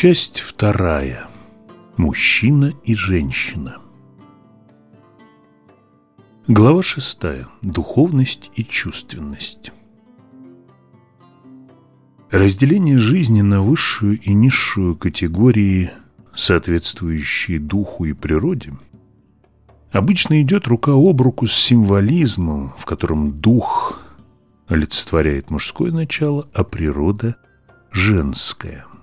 Часть вторая. Мужчина и женщина. Глава шестая. Духовность и чувственность. Разделение жизни на высшую и низшую категории, соответствующие духу и природе, обычно идет рука об руку с символизмом, в котором дух олицетворяет мужское начало, а природа – женское –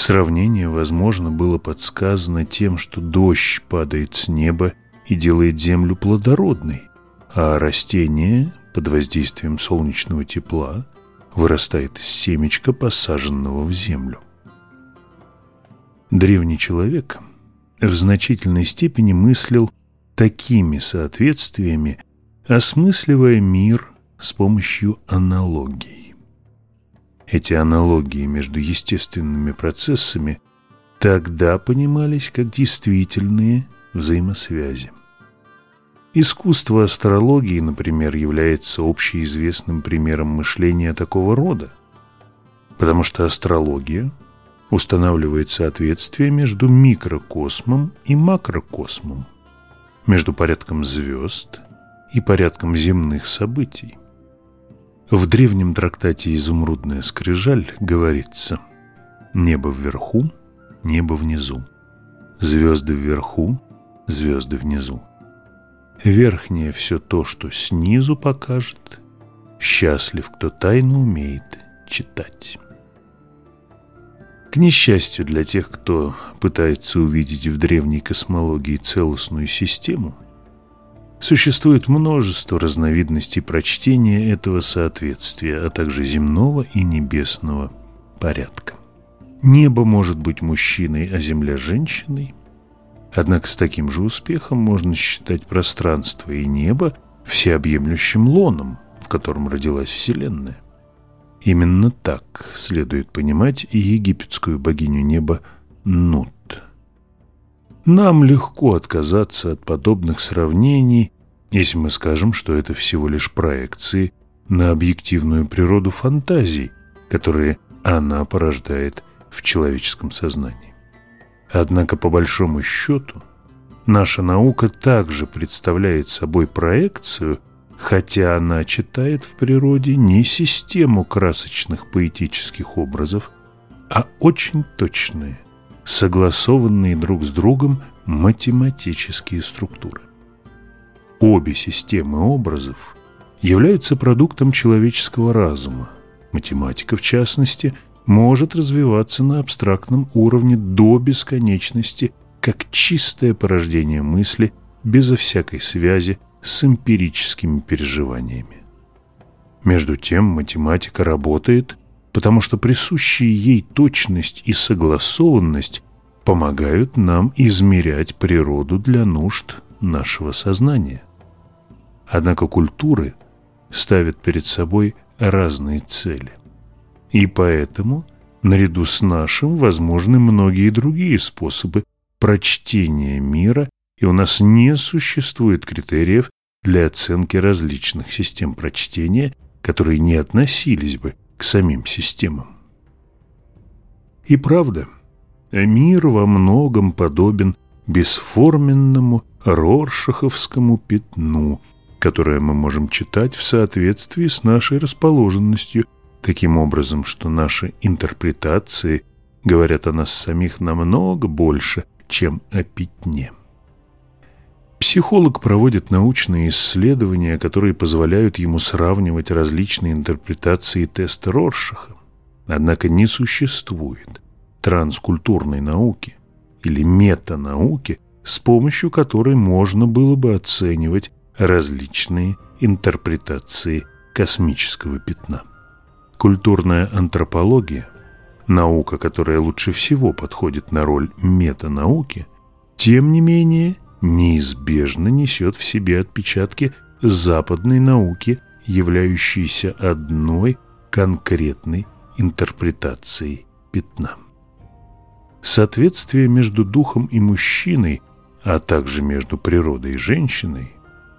Сравнение возможно было подсказано тем, что дождь падает с неба и делает землю плодородной, а растение под воздействием солнечного тепла вырастает из семечка, посаженного в землю. Древний человек в значительной степени мыслил такими соответствиями, осмысливая мир с помощью аналогий. Эти аналогии между естественными процессами тогда понимались как действительные взаимосвязи. Искусство астрологии, например, является общеизвестным примером мышления такого рода, потому что астрология устанавливает соответствие между микрокосмом и макрокосмом, между порядком звезд и порядком земных событий. В древнем трактате «Изумрудная скрижаль» говорится «Небо вверху, небо внизу, звезды вверху, звезды внизу. Верхнее все то, что снизу покажет, счастлив, кто тайно умеет читать». К несчастью для тех, кто пытается увидеть в древней космологии целостную систему, Существует множество разновидностей прочтения этого соответствия, а также земного и небесного порядка. Небо может быть мужчиной, а земля – женщиной. Однако с таким же успехом можно считать пространство и небо всеобъемлющим лоном, в котором родилась Вселенная. Именно так следует понимать и египетскую богиню неба Нут. Нам легко отказаться от подобных сравнений, если мы скажем, что это всего лишь проекции на объективную природу фантазий, которые она порождает в человеческом сознании. Однако, по большому счету, наша наука также представляет собой проекцию, хотя она читает в природе не систему красочных поэтических образов, а очень точные – согласованные друг с другом математические структуры. Обе системы образов являются продуктом человеческого разума. Математика, в частности, может развиваться на абстрактном уровне до бесконечности как чистое порождение мысли безо всякой связи с эмпирическими переживаниями. Между тем математика работает потому что присущие ей точность и согласованность помогают нам измерять природу для нужд нашего сознания. Однако культуры ставят перед собой разные цели. И поэтому наряду с нашим возможны многие другие способы прочтения мира, и у нас не существует критериев для оценки различных систем прочтения, которые не относились бы к самим системам. И правда, мир во многом подобен бесформенному роршаховскому пятну, которое мы можем читать в соответствии с нашей расположенностью, таким образом, что наши интерпретации говорят о нас самих намного больше, чем о пятне. Психолог проводит научные исследования, которые позволяют ему сравнивать различные интерпретации теста Роршаха. Однако не существует транскультурной науки или метанауки, с помощью которой можно было бы оценивать различные интерпретации космического пятна. Культурная антропология, наука, которая лучше всего подходит на роль метанауки, тем не менее – неизбежно несет в себе отпечатки западной науки, являющейся одной конкретной интерпретацией пятна. Соответствие между духом и мужчиной, а также между природой и женщиной,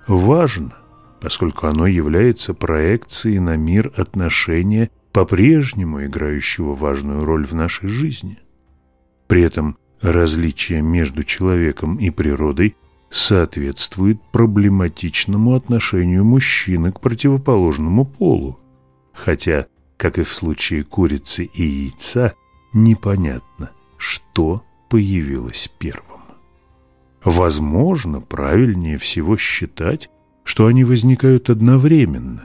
важно, поскольку оно является проекцией на мир отношения, по-прежнему играющего важную роль в нашей жизни. При этом различие между человеком и природой соответствует проблематичному отношению мужчины к противоположному полу, хотя, как и в случае курицы и яйца, непонятно, что появилось первым. Возможно, правильнее всего считать, что они возникают одновременно.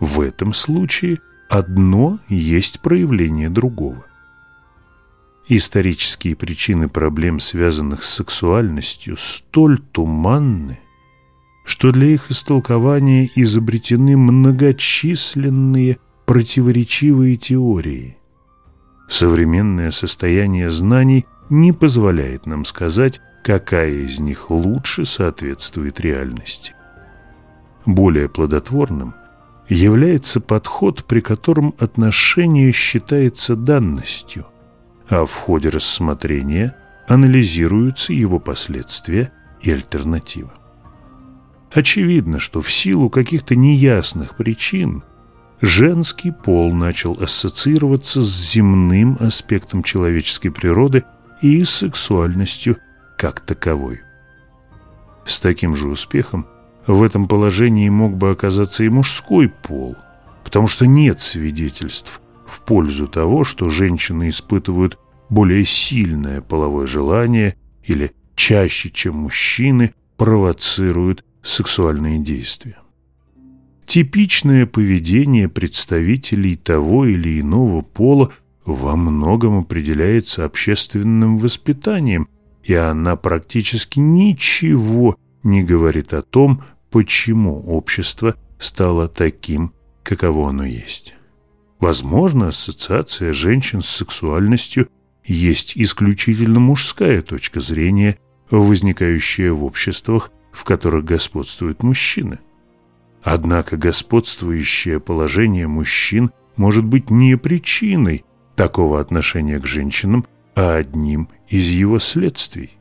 В этом случае одно есть проявление другого. Исторические причины проблем, связанных с сексуальностью, столь туманны, что для их истолкования изобретены многочисленные противоречивые теории. Современное состояние знаний не позволяет нам сказать, какая из них лучше соответствует реальности. Более плодотворным является подход, при котором отношение считается данностью – а в ходе рассмотрения анализируются его последствия и альтернативы. Очевидно, что в силу каких-то неясных причин женский пол начал ассоциироваться с земным аспектом человеческой природы и сексуальностью как таковой. С таким же успехом в этом положении мог бы оказаться и мужской пол, потому что нет свидетельств – в пользу того, что женщины испытывают более сильное половое желание или чаще, чем мужчины, провоцируют сексуальные действия. Типичное поведение представителей того или иного пола во многом определяется общественным воспитанием, и она практически ничего не говорит о том, почему общество стало таким, каково оно есть. Возможно, ассоциация женщин с сексуальностью есть исключительно мужская точка зрения, возникающая в обществах, в которых господствуют мужчины. Однако господствующее положение мужчин может быть не причиной такого отношения к женщинам, а одним из его следствий.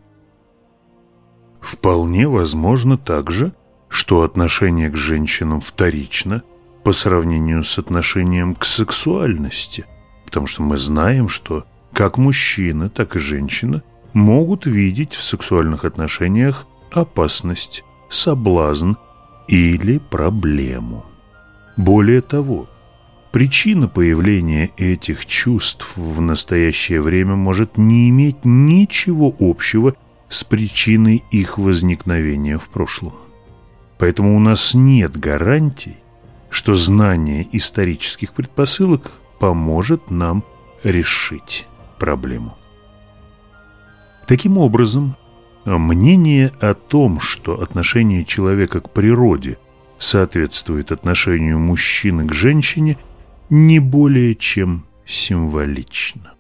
Вполне возможно также, что отношение к женщинам вторично – по сравнению с отношением к сексуальности, потому что мы знаем, что как мужчина, так и женщина могут видеть в сексуальных отношениях опасность, соблазн или проблему. Более того, причина появления этих чувств в настоящее время может не иметь ничего общего с причиной их возникновения в прошлом. Поэтому у нас нет гарантий, что знание исторических предпосылок поможет нам решить проблему. Таким образом, мнение о том, что отношение человека к природе соответствует отношению мужчины к женщине, не более чем символично.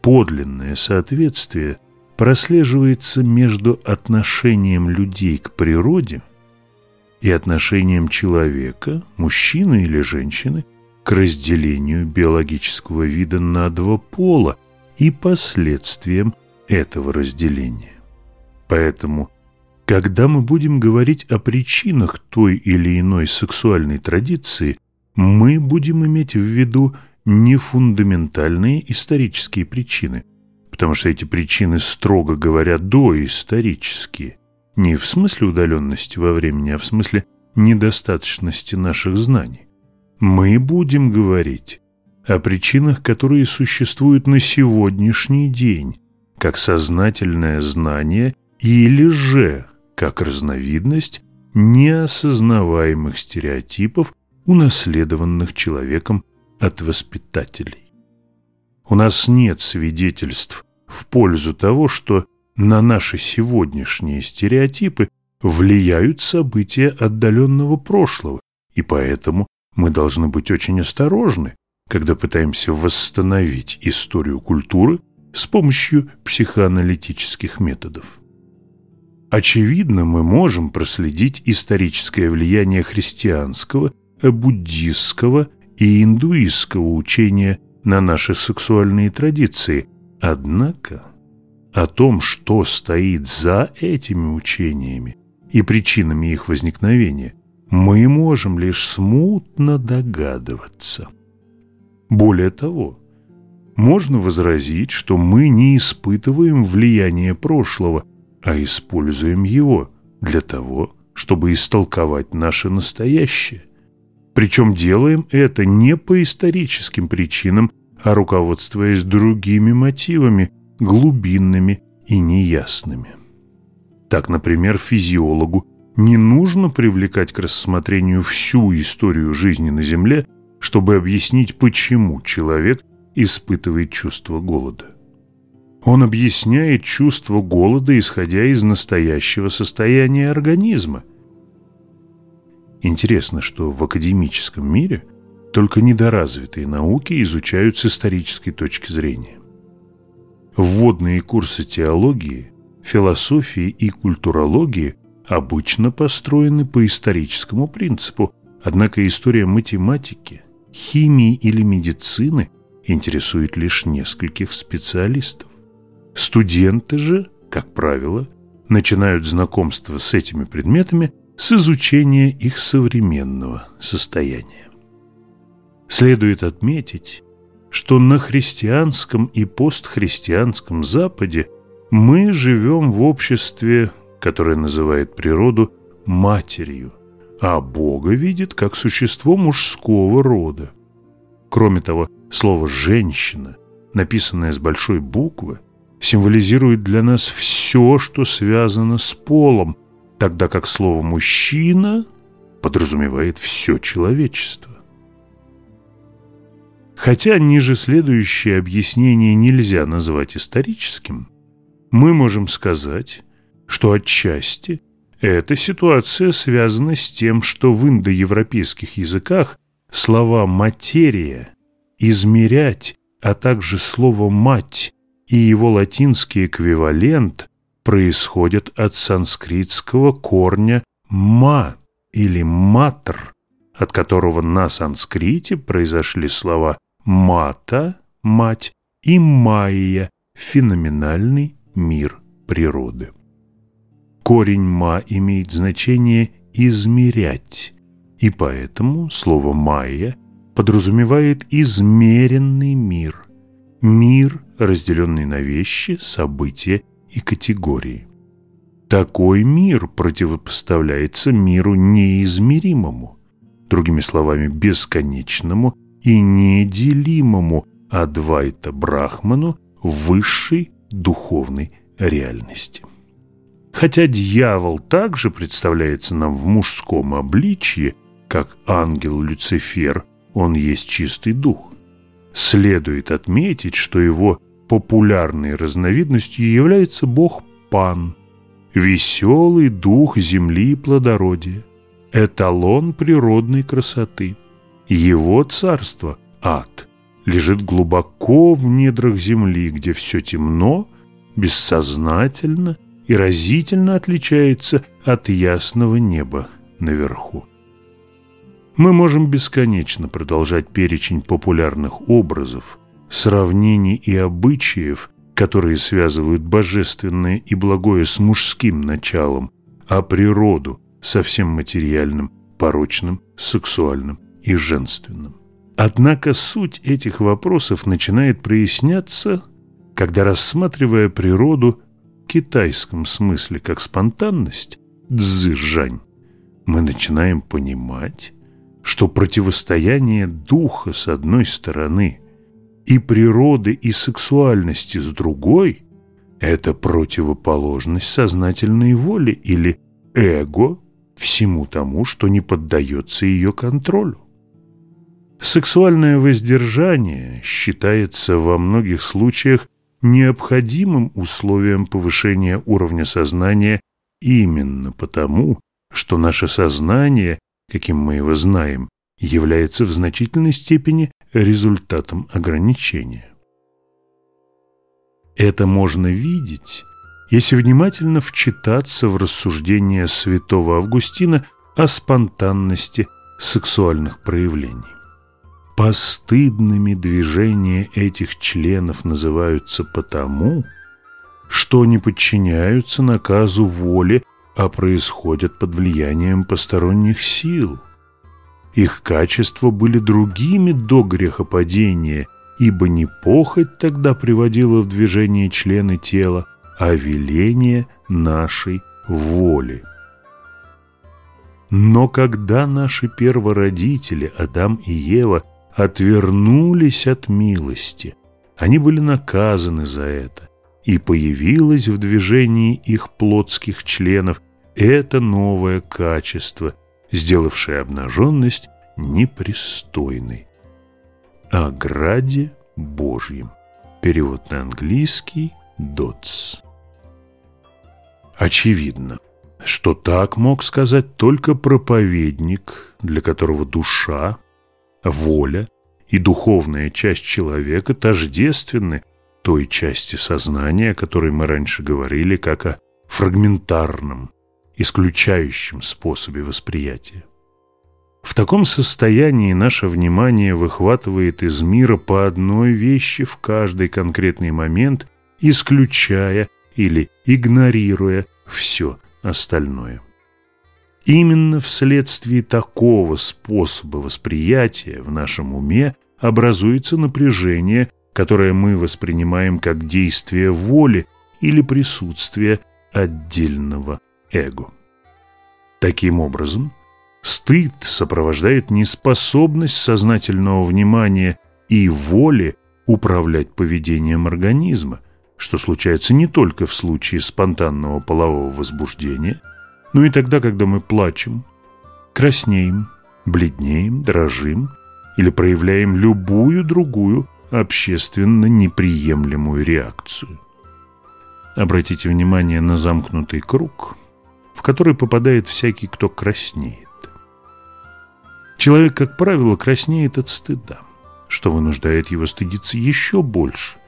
Подлинное соответствие прослеживается между отношением людей к природе – и отношением человека, мужчины или женщины, к разделению биологического вида на два пола и последствиям этого разделения. Поэтому, когда мы будем говорить о причинах той или иной сексуальной традиции, мы будем иметь в виду не фундаментальные исторические причины, потому что эти причины, строго говоря, доисторические, не в смысле удаленности во времени, а в смысле недостаточности наших знаний. Мы будем говорить о причинах, которые существуют на сегодняшний день, как сознательное знание или же как разновидность неосознаваемых стереотипов, унаследованных человеком от воспитателей. У нас нет свидетельств в пользу того, что на наши сегодняшние стереотипы влияют события отдаленного прошлого, и поэтому мы должны быть очень осторожны, когда пытаемся восстановить историю культуры с помощью психоаналитических методов. Очевидно, мы можем проследить историческое влияние христианского, буддистского и индуистского учения на наши сексуальные традиции, однако о том, что стоит за этими учениями и причинами их возникновения, мы можем лишь смутно догадываться. Более того, можно возразить, что мы не испытываем влияние прошлого, а используем его для того, чтобы истолковать наше настоящее. Причем делаем это не по историческим причинам, а руководствуясь другими мотивами – глубинными и неясными. Так, например, физиологу не нужно привлекать к рассмотрению всю историю жизни на Земле, чтобы объяснить, почему человек испытывает чувство голода. Он объясняет чувство голода, исходя из настоящего состояния организма. Интересно, что в академическом мире только недоразвитые науки изучают с исторической точки зрения. Вводные курсы теологии, философии и культурологии обычно построены по историческому принципу, однако история математики, химии или медицины интересует лишь нескольких специалистов. Студенты же, как правило, начинают знакомство с этими предметами с изучения их современного состояния. Следует отметить, что на христианском и постхристианском Западе мы живем в обществе, которое называет природу матерью, а Бога видит как существо мужского рода. Кроме того, слово «женщина», написанное с большой буквы, символизирует для нас все, что связано с полом, тогда как слово «мужчина» подразумевает все человечество. Хотя ниже следующее объяснение нельзя назвать историческим. Мы можем сказать, что отчасти эта ситуация связана с тем, что в индоевропейских языках слова «материя», «измерять», а также слово «мать» и его латинский эквивалент происходят от санскритского корня «ма» или «матр», от которого на санскрите произошли слова мата, мать и майя – феноменальный мир природы. Корень «ма» имеет значение «измерять», и поэтому слово «майя» подразумевает измеренный мир, мир, разделенный на вещи, события и категории. Такой мир противопоставляется миру неизмеримому, другими словами, бесконечному – и неделимому Адвайта Брахману высшей духовной реальности. Хотя дьявол также представляется нам в мужском обличье, как ангел Люцифер, он есть чистый дух. Следует отметить, что его популярной разновидностью является бог Пан, веселый дух земли и плодородия, эталон природной красоты – его царство – ад, лежит глубоко в недрах земли, где все темно, бессознательно и разительно отличается от ясного неба наверху. Мы можем бесконечно продолжать перечень популярных образов, сравнений и обычаев, которые связывают божественное и благое с мужским началом, а природу со всем материальным, порочным, сексуальным и женственным. Однако суть этих вопросов начинает проясняться, когда, рассматривая природу в китайском смысле как спонтанность, дзыжань, мы начинаем понимать, что противостояние духа с одной стороны и природы и сексуальности с другой – это противоположность сознательной воли или эго всему тому, что не поддается ее контролю. Сексуальное воздержание считается во многих случаях необходимым условием повышения уровня сознания именно потому, что наше сознание, каким мы его знаем, является в значительной степени результатом ограничения. Это можно видеть, если внимательно вчитаться в рассуждения святого Августина о спонтанности сексуальных проявлений. Постыдными движения этих членов называются потому, что не подчиняются наказу воли, а происходят под влиянием посторонних сил. Их качества были другими до грехопадения, ибо не похоть тогда приводила в движение члены тела, а веление нашей воли. Но когда наши первородители Адам и Ева – отвернулись от милости. Они были наказаны за это. И появилось в движении их плотских членов это новое качество, сделавшее обнаженность непристойной. О граде Божьем. Перевод на английский «Дотс». Очевидно, что так мог сказать только проповедник, для которого душа воля и духовная часть человека тождественны той части сознания, о которой мы раньше говорили как о фрагментарном, исключающем способе восприятия. В таком состоянии наше внимание выхватывает из мира по одной вещи в каждый конкретный момент, исключая или игнорируя все остальное. Именно вследствие такого способа восприятия в нашем уме образуется напряжение, которое мы воспринимаем как действие воли или присутствие отдельного эго. Таким образом, стыд сопровождает неспособность сознательного внимания и воли управлять поведением организма, что случается не только в случае спонтанного полового возбуждения – ну и тогда, когда мы плачем, краснеем, бледнеем, дрожим или проявляем любую другую общественно неприемлемую реакцию. Обратите внимание на замкнутый круг, в который попадает всякий, кто краснеет. Человек, как правило, краснеет от стыда, что вынуждает его стыдиться еще больше,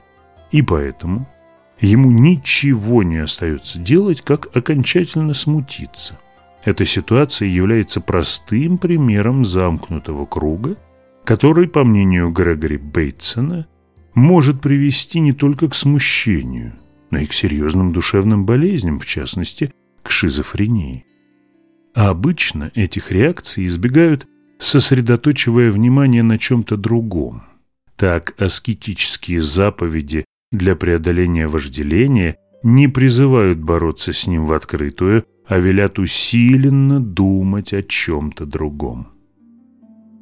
и поэтому Ему ничего не остается делать, как окончательно смутиться. Эта ситуация является простым примером замкнутого круга, который, по мнению Грегори Бейтсона, может привести не только к смущению, но и к серьезным душевным болезням, в частности, к шизофрении. А обычно этих реакций избегают, сосредоточивая внимание на чем-то другом. Так аскетические заповеди для преодоления вожделения не призывают бороться с ним в открытую, а велят усиленно думать о чем-то другом.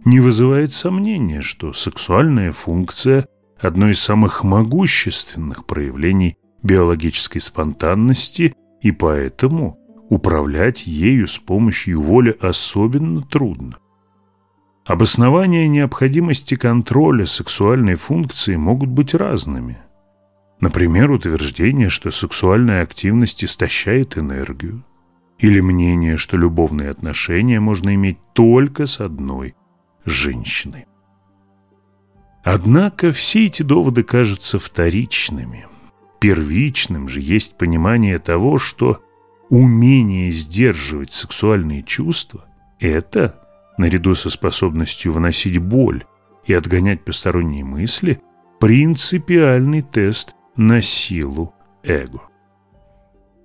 Не вызывает сомнения, что сексуальная функция – одно из самых могущественных проявлений биологической спонтанности, и поэтому управлять ею с помощью воли особенно трудно. Обоснования необходимости контроля сексуальной функции могут быть разными – Например, утверждение, что сексуальная активность истощает энергию. Или мнение, что любовные отношения можно иметь только с одной женщиной. Однако все эти доводы кажутся вторичными. Первичным же есть понимание того, что умение сдерживать сексуальные чувства – это, наряду со способностью выносить боль и отгонять посторонние мысли, принципиальный тест – на силу эго.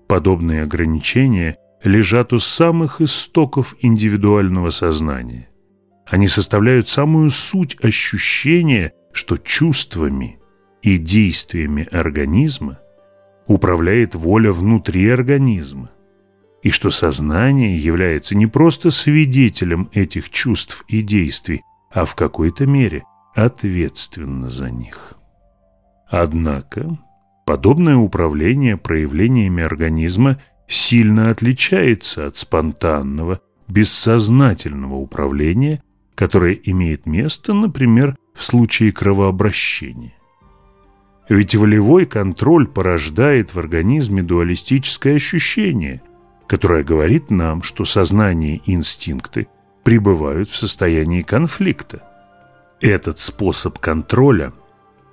Подобные ограничения лежат у самых истоков индивидуального сознания. Они составляют самую суть ощущения, что чувствами и действиями организма управляет воля внутри организма, и что сознание является не просто свидетелем этих чувств и действий, а в какой-то мере ответственно за них. Однако подобное управление проявлениями организма сильно отличается от спонтанного, бессознательного управления, которое имеет место, например, в случае кровообращения. Ведь волевой контроль порождает в организме дуалистическое ощущение, которое говорит нам, что сознание и инстинкты пребывают в состоянии конфликта. Этот способ контроля –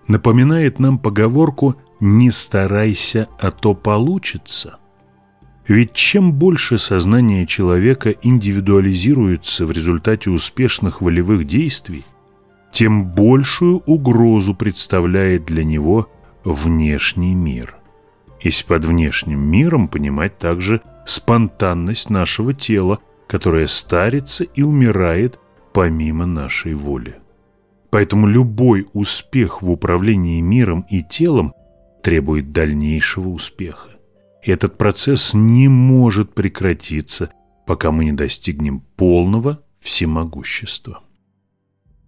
напоминает нам поговорку «не старайся, а то получится». Ведь чем больше сознание человека индивидуализируется в результате успешных волевых действий, тем большую угрозу представляет для него внешний мир. Если под внешним миром понимать также спонтанность нашего тела, которая старится и умирает помимо нашей воли. Поэтому любой успех в управлении миром и телом требует дальнейшего успеха. И этот процесс не может прекратиться, пока мы не достигнем полного всемогущества.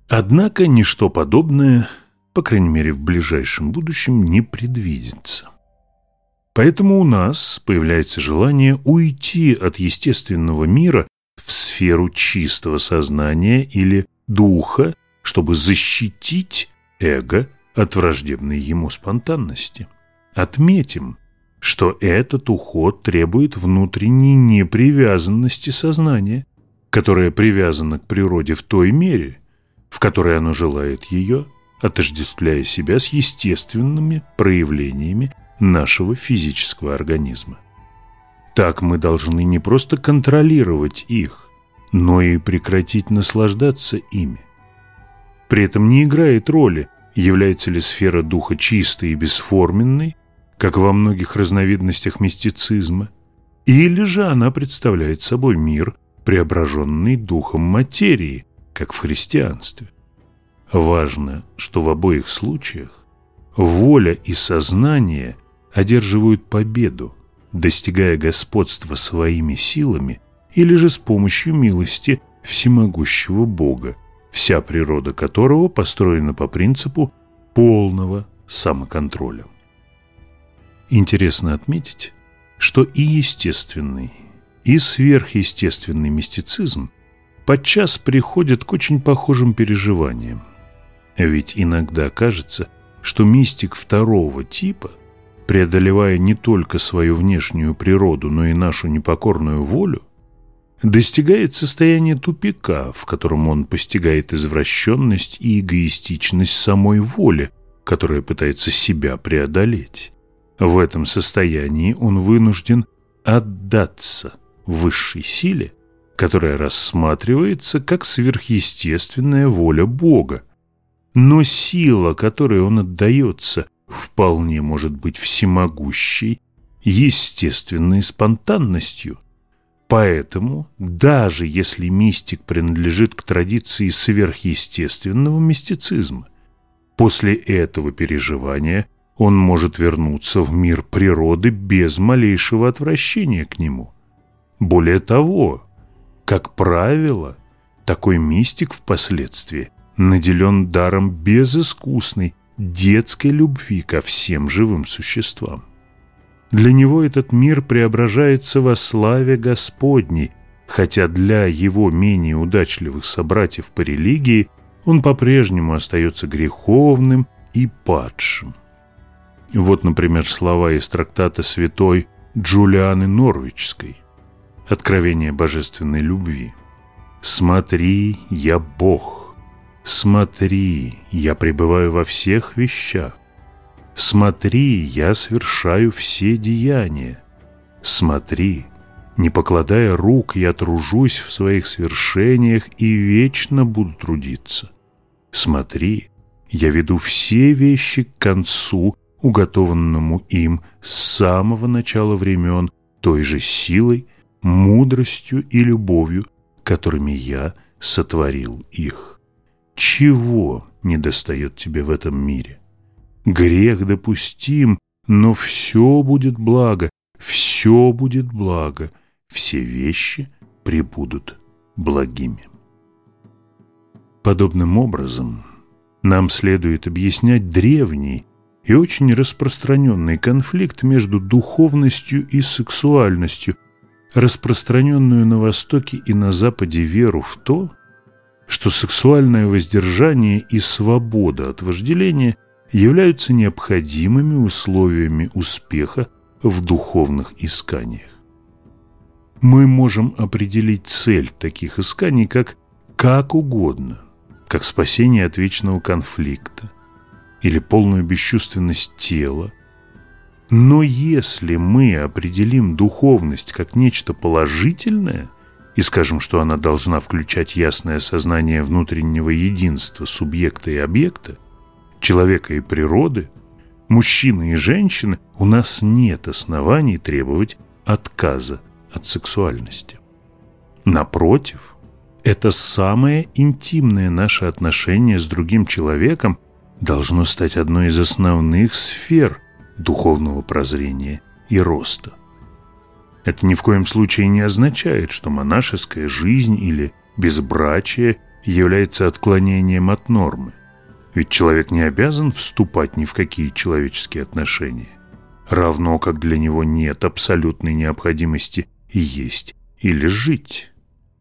Однако ничто подобное, по крайней мере в ближайшем будущем, не предвидится. Поэтому у нас появляется желание уйти от естественного мира в сферу чистого сознания или духа, чтобы защитить эго от враждебной ему спонтанности. Отметим, что этот уход требует внутренней непривязанности сознания, которое привязано к природе в той мере, в которой оно желает ее, отождествляя себя с естественными проявлениями нашего физического организма. Так мы должны не просто контролировать их, но и прекратить наслаждаться ими. При этом не играет роли, является ли сфера духа чистой и бесформенной, как во многих разновидностях мистицизма, или же она представляет собой мир, преображенный духом материи, как в христианстве. Важно, что в обоих случаях воля и сознание одерживают победу, достигая господства своими силами или же с помощью милости всемогущего Бога, вся природа которого построена по принципу полного самоконтроля. Интересно отметить, что и естественный, и сверхъестественный мистицизм подчас приходят к очень похожим переживаниям. Ведь иногда кажется, что мистик второго типа, преодолевая не только свою внешнюю природу, но и нашу непокорную волю, достигает состояния тупика, в котором он постигает извращенность и эгоистичность самой воли, которая пытается себя преодолеть. В этом состоянии он вынужден отдаться высшей силе, которая рассматривается как сверхъестественная воля Бога. Но сила, которой он отдается, вполне может быть всемогущей, естественной спонтанностью, Поэтому, даже если мистик принадлежит к традиции сверхъестественного мистицизма, после этого переживания он может вернуться в мир природы без малейшего отвращения к нему. Более того, как правило, такой мистик впоследствии наделен даром безыскусной детской любви ко всем живым существам. Для него этот мир преображается во славе Господней, хотя для его менее удачливых собратьев по религии он по-прежнему остается греховным и падшим. Вот, например, слова из трактата святой Джулианы Норвичской «Откровение божественной любви». «Смотри, я Бог! Смотри, я пребываю во всех вещах! Смотри, я совершаю все деяния. Смотри, не покладая рук, я тружусь в своих свершениях и вечно буду трудиться. Смотри, я веду все вещи к концу, уготованному им с самого начала времен той же силой, мудростью и любовью, которыми я сотворил их. Чего не достает тебе в этом мире? Грех допустим, но все будет благо, все будет благо, все вещи прибудут благими. Подобным образом нам следует объяснять древний и очень распространенный конфликт между духовностью и сексуальностью, распространенную на Востоке и на Западе веру в то, что сексуальное воздержание и свобода от вожделения являются необходимыми условиями успеха в духовных исканиях. Мы можем определить цель таких исканий как «как угодно», как спасение от вечного конфликта или полную бесчувственность тела, но если мы определим духовность как нечто положительное и скажем, что она должна включать ясное сознание внутреннего единства субъекта и объекта, человека и природы, мужчины и женщины, у нас нет оснований требовать отказа от сексуальности. Напротив, это самое интимное наше отношение с другим человеком должно стать одной из основных сфер духовного прозрения и роста. Это ни в коем случае не означает, что монашеская жизнь или безбрачие является отклонением от нормы – ведь человек не обязан вступать ни в какие человеческие отношения. Равно как для него нет абсолютной необходимости есть или жить.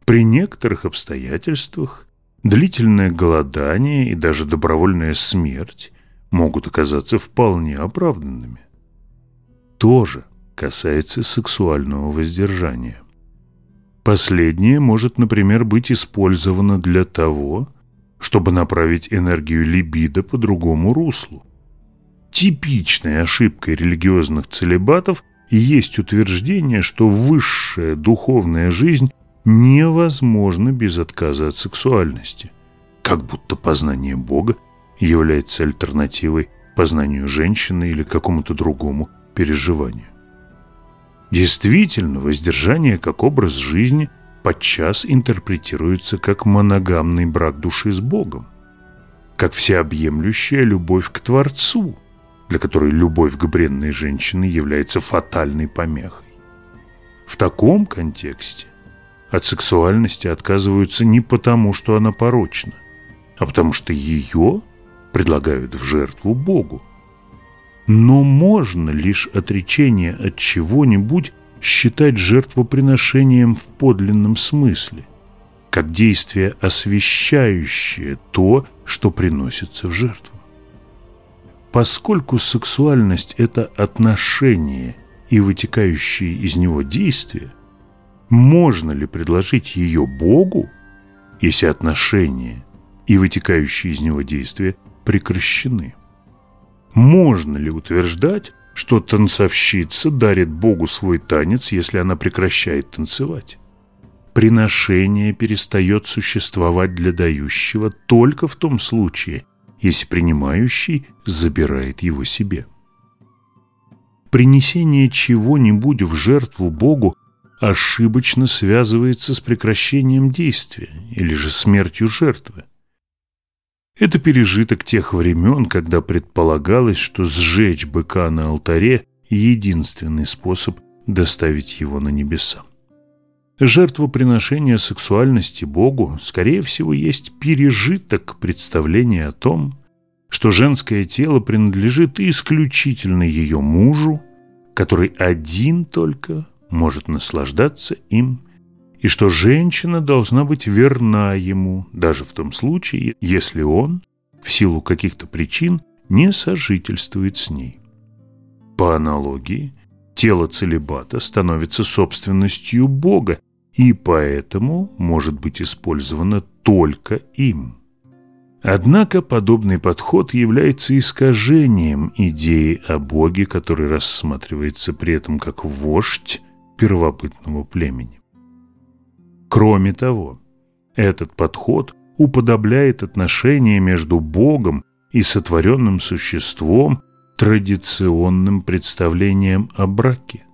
При некоторых обстоятельствах длительное голодание и даже добровольная смерть могут оказаться вполне оправданными. То же касается сексуального воздержания. Последнее может, например, быть использовано для того, чтобы направить энергию либидо по другому руслу. Типичной ошибкой религиозных целебатов и есть утверждение, что высшая духовная жизнь невозможна без отказа от сексуальности, как будто познание Бога является альтернативой познанию женщины или какому-то другому переживанию. Действительно, воздержание как образ жизни – подчас интерпретируется как моногамный брак души с Богом, как всеобъемлющая любовь к Творцу, для которой любовь к бренной женщине является фатальной помехой. В таком контексте от сексуальности отказываются не потому, что она порочна, а потому что ее предлагают в жертву Богу. Но можно лишь отречение от чего-нибудь считать жертвоприношением в подлинном смысле, как действие, освещающее то, что приносится в жертву. Поскольку сексуальность – это отношение и вытекающие из него действия, можно ли предложить ее Богу, если отношения и вытекающие из него действия прекращены? Можно ли утверждать, что танцовщица дарит Богу свой танец, если она прекращает танцевать. Приношение перестает существовать для дающего только в том случае, если принимающий забирает его себе. Принесение чего-нибудь в жертву Богу ошибочно связывается с прекращением действия или же смертью жертвы. Это пережиток тех времен, когда предполагалось, что сжечь быка на алтаре – единственный способ доставить его на небеса. Жертвоприношение сексуальности Богу, скорее всего, есть пережиток представления о том, что женское тело принадлежит исключительно ее мужу, который один только может наслаждаться им и что женщина должна быть верна ему, даже в том случае, если он, в силу каких-то причин, не сожительствует с ней. По аналогии, тело целебата становится собственностью Бога и поэтому может быть использовано только им. Однако подобный подход является искажением идеи о Боге, который рассматривается при этом как вождь первобытного племени. Кроме того, этот подход уподобляет отношения между Богом и сотворенным существом традиционным представлением о браке.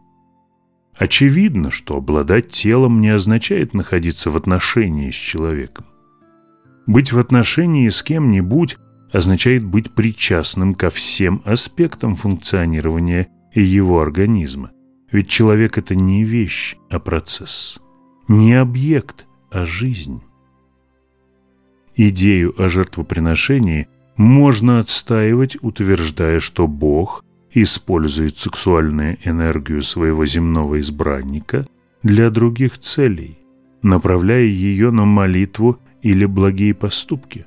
Очевидно, что обладать телом не означает находиться в отношении с человеком. Быть в отношении с кем-нибудь означает быть причастным ко всем аспектам функционирования его организма, ведь человек – это не вещь, а процесс не объект, а жизнь. Идею о жертвоприношении можно отстаивать, утверждая, что Бог использует сексуальную энергию своего земного избранника для других целей, направляя ее на молитву или благие поступки.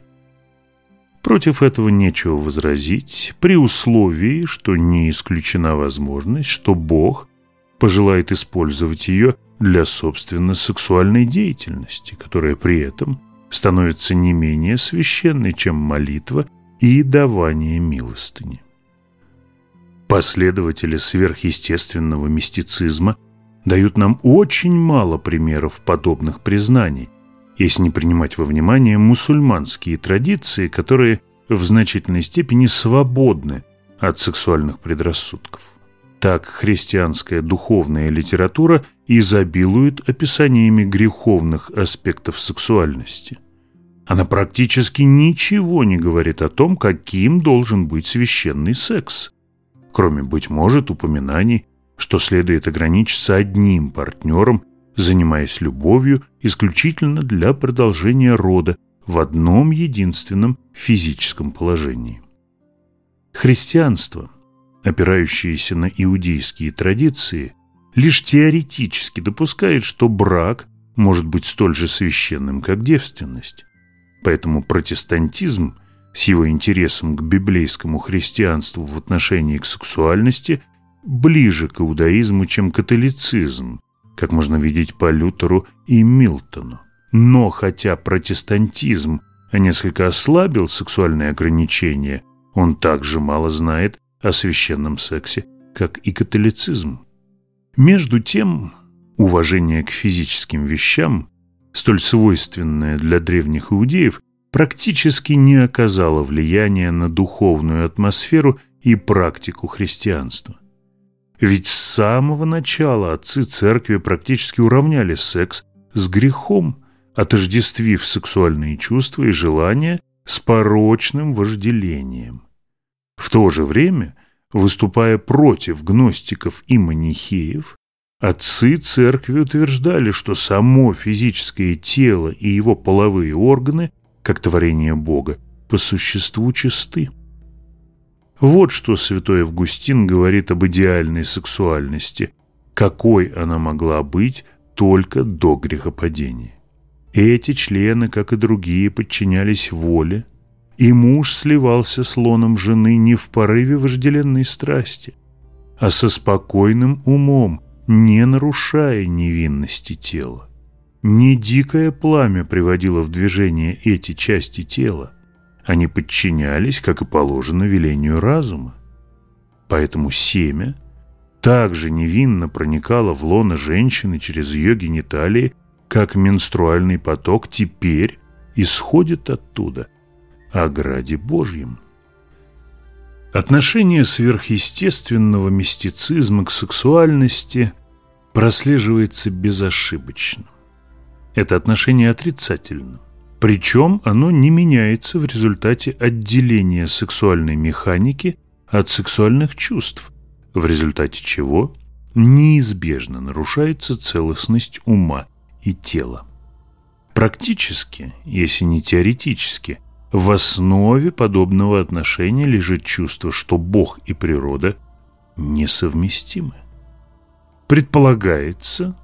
Против этого нечего возразить, при условии, что не исключена возможность, что Бог пожелает использовать ее для собственной сексуальной деятельности, которая при этом становится не менее священной, чем молитва и давание милостыни. Последователи сверхъестественного мистицизма дают нам очень мало примеров подобных признаний, если не принимать во внимание мусульманские традиции, которые в значительной степени свободны от сексуальных предрассудков. Так христианская духовная литература изобилует описаниями греховных аспектов сексуальности. А Она практически ничего не говорит о том, каким должен быть священный секс, кроме, быть может, упоминаний, что следует ограничиться одним партнером, занимаясь любовью исключительно для продолжения рода в одном единственном физическом положении. Христианство, опирающееся на иудейские традиции – лишь теоретически допускает, что брак может быть столь же священным, как девственность. Поэтому протестантизм с его интересом к библейскому христианству в отношении к сексуальности ближе к иудаизму, чем католицизм, как можно видеть по Лютеру и Милтону. Но хотя протестантизм несколько ослабил сексуальные ограничения, он также мало знает о священном сексе, как и католицизм. Между тем, уважение к физическим вещам, столь свойственное для древних иудеев, практически не оказало влияния на духовную атмосферу и практику христианства. Ведь с самого начала отцы церкви практически уравняли секс с грехом, отождествив сексуальные чувства и желания с порочным вожделением. В то же время выступая против гностиков и манихеев, отцы церкви утверждали, что само физическое тело и его половые органы, как творение Бога, по существу чисты. Вот что святой Августин говорит об идеальной сексуальности, какой она могла быть только до грехопадения. Эти члены, как и другие, подчинялись воле – и муж сливался с лоном жены не в порыве вожделенной страсти, а со спокойным умом, не нарушая невинности тела. Не дикое пламя приводило в движение эти части тела, они подчинялись, как и положено, велению разума. Поэтому семя также невинно проникало в лоно женщины через ее гениталии, как менструальный поток теперь исходит оттуда – о граде Божьем. Отношение сверхъестественного мистицизма к сексуальности прослеживается безошибочно. Это отношение отрицательно. Причем оно не меняется в результате отделения сексуальной механики от сексуальных чувств, в результате чего неизбежно нарушается целостность ума и тела. Практически, если не теоретически, в основе подобного отношения лежит чувство, что Бог и природа несовместимы. Предполагается,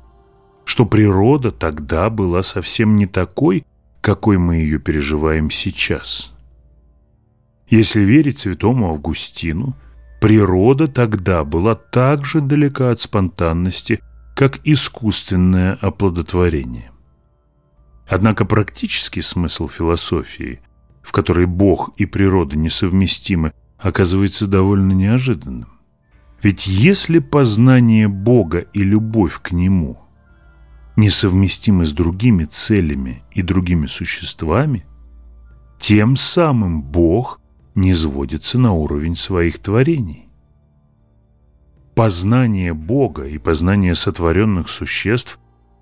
что природа тогда была совсем не такой, какой мы ее переживаем сейчас. Если верить святому Августину, природа тогда была так же далека от спонтанности, как искусственное оплодотворение. Однако практический смысл философии в которой Бог и природа несовместимы, оказывается довольно неожиданным. Ведь если познание Бога и любовь к Нему несовместимы с другими целями и другими существами, тем самым Бог не сводится на уровень своих творений. Познание Бога и познание сотворенных существ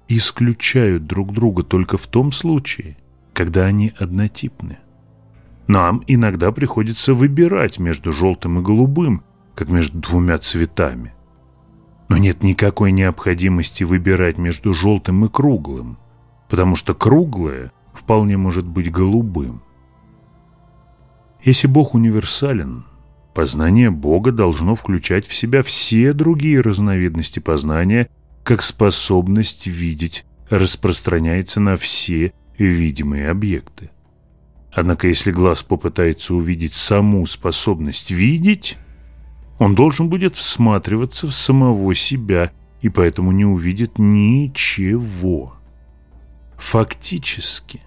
исключают друг друга только в том случае, когда они однотипны. Нам иногда приходится выбирать между желтым и голубым, как между двумя цветами. Но нет никакой необходимости выбирать между желтым и круглым, потому что круглое вполне может быть голубым. Если Бог универсален, познание Бога должно включать в себя все другие разновидности познания, как способность видеть распространяется на все видимые объекты. Однако если глаз попытается увидеть саму способность видеть, он должен будет всматриваться в самого себя и поэтому не увидит ничего. Фактически,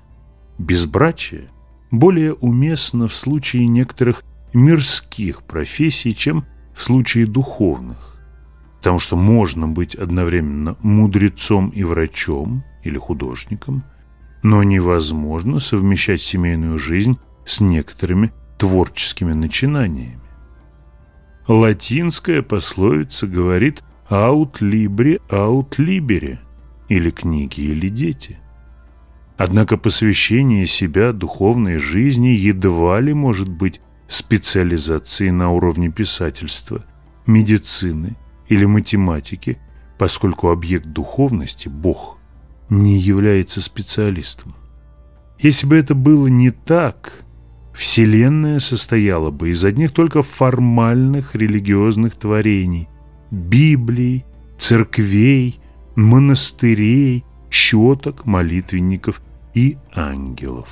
безбрачие более уместно в случае некоторых мирских профессий, чем в случае духовных. Потому что можно быть одновременно мудрецом и врачом или художником – но невозможно совмещать семейную жизнь с некоторыми творческими начинаниями. Латинская пословица говорит «аут либри, аут либери» или «книги или дети». Однако посвящение себя духовной жизни едва ли может быть специализацией на уровне писательства, медицины или математики, поскольку объект духовности – Бог – не является специалистом. Если бы это было не так, Вселенная состояла бы из одних только формальных религиозных творений – Библий, церквей, монастырей, щеток, молитвенников и ангелов.